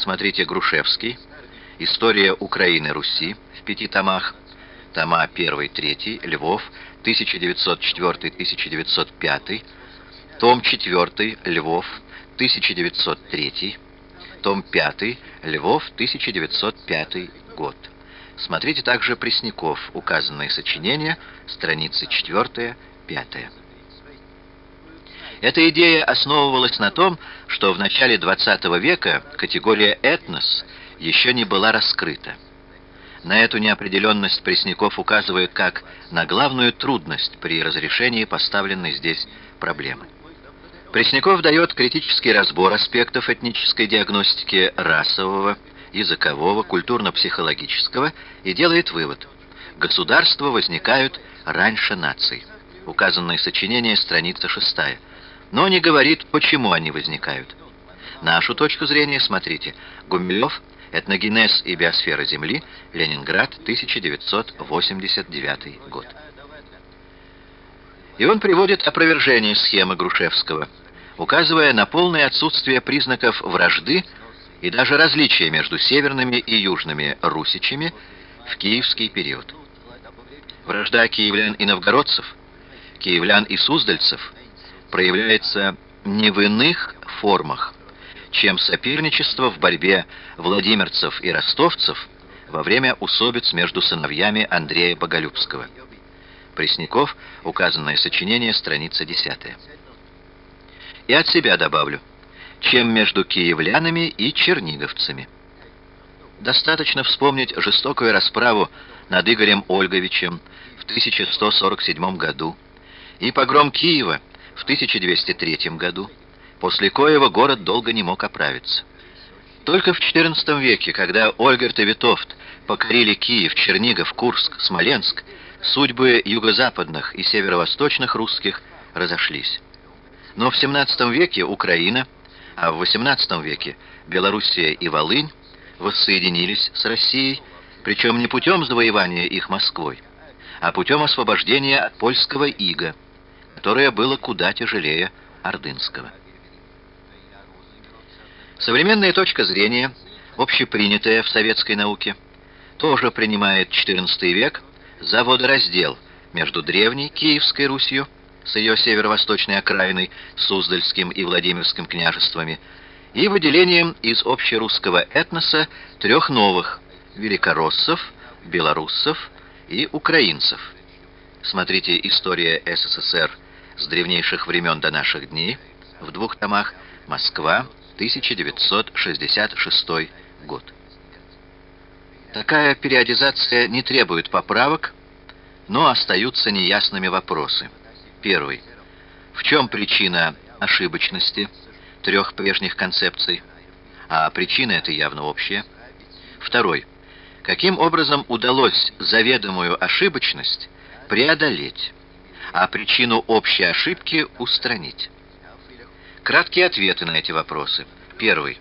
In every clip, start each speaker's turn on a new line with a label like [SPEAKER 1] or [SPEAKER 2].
[SPEAKER 1] Смотрите Грушевский. История Украины-Руси в пяти томах. Тома 1-3. Львов. 1904-1905. Том 4. Львов. 1903. Том 5. Львов. 1905 год. Смотрите также Пресняков. Указанные сочинения. Страницы 4-5. Эта идея основывалась на том, что в начале XX века категория «этнос» еще не была раскрыта. На эту неопределенность Пресняков указывает как на главную трудность при разрешении поставленной здесь проблемы. Пресняков дает критический разбор аспектов этнической диагностики расового, языкового, культурно-психологического и делает вывод. Государства возникают раньше наций. Указанное сочинение, страница 6 но не говорит, почему они возникают. Нашу точку зрения смотрите. Гумилев, «Этногенез и биосфера Земли», Ленинград, 1989 год. И он приводит опровержение схемы Грушевского, указывая на полное отсутствие признаков вражды и даже различия между северными и южными русичами в киевский период. Вражда киевлян и новгородцев, киевлян и суздальцев – проявляется не в иных формах, чем соперничество в борьбе владимирцев и ростовцев во время усобиц между сыновьями Андрея Боголюбского. Пресняков, указанное сочинение, страница 10. И от себя добавлю, чем между киевлянами и черниговцами. Достаточно вспомнить жестокую расправу над Игорем Ольговичем в 1147 году и погром Киева в 1203 году, после коего город долго не мог оправиться. Только в XIV веке, когда Ольгерт и Витовт покорили Киев, Чернигов, Курск, Смоленск, судьбы юго-западных и северо-восточных русских разошлись. Но в XVII веке Украина, а в XVIII веке Белоруссия и Волынь воссоединились с Россией, причем не путем завоевания их Москвой, а путем освобождения от польского ига – которое было куда тяжелее ордынского. Современная точка зрения, общепринятая в советской науке, тоже принимает XIV век за водораздел между древней Киевской Русью с ее северо-восточной окраиной Суздальским и Владимирским княжествами и выделением из общерусского этноса трех новых – великороссов, белоруссов и украинцев. Смотрите «История СССР» с древнейших времен до наших дней, в двух томах, Москва, 1966 год. Такая периодизация не требует поправок, но остаются неясными вопросы. Первый. В чем причина ошибочности трех прежних концепций? А причина это явно общая. Второй. Каким образом удалось заведомую ошибочность преодолеть? А причину общей ошибки устранить. Краткие ответы на эти вопросы. Первый.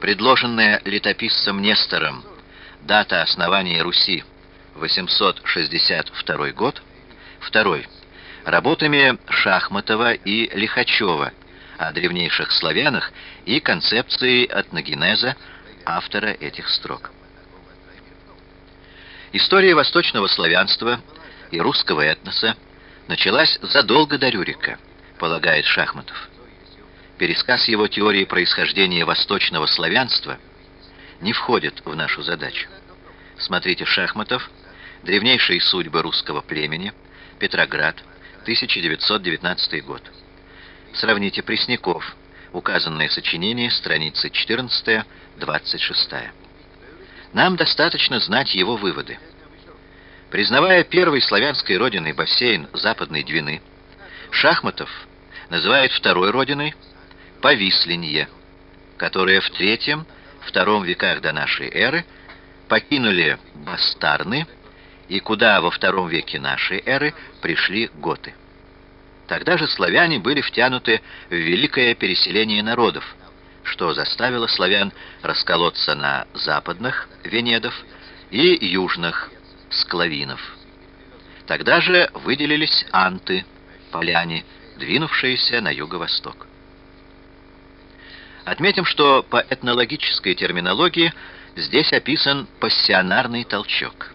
[SPEAKER 1] Предложенная летописцем Нестором дата основания Руси 862 год. Второй. Работами Шахматова и Лихачева о древнейших славянах и концепции этногенеза автора этих строк. История восточного славянства и русского этноса началась задолго до Рюрика, полагает Шахматов. Пересказ его теории происхождения восточного славянства не входит в нашу задачу. Смотрите Шахматов, «Древнейшие судьбы русского племени», Петроград, 1919 год. Сравните Пресняков, указанное сочинение, страницы 14-26. Нам достаточно знать его выводы. Признавая первой славянской родиной бассейн Западной Двины, Шахматов называет второй родиной Повисленье, которое в третьем-втором веках до нашей эры покинули бастарны и куда во втором веке нашей эры пришли готы. Тогда же славяне были втянуты в великое переселение народов, что заставило славян расколоться на западных венедов и южных склавинов. Тогда же выделились анты, поляне, двинувшиеся на юго-восток. Отметим, что по этнологической терминологии здесь описан пассионарный толчок.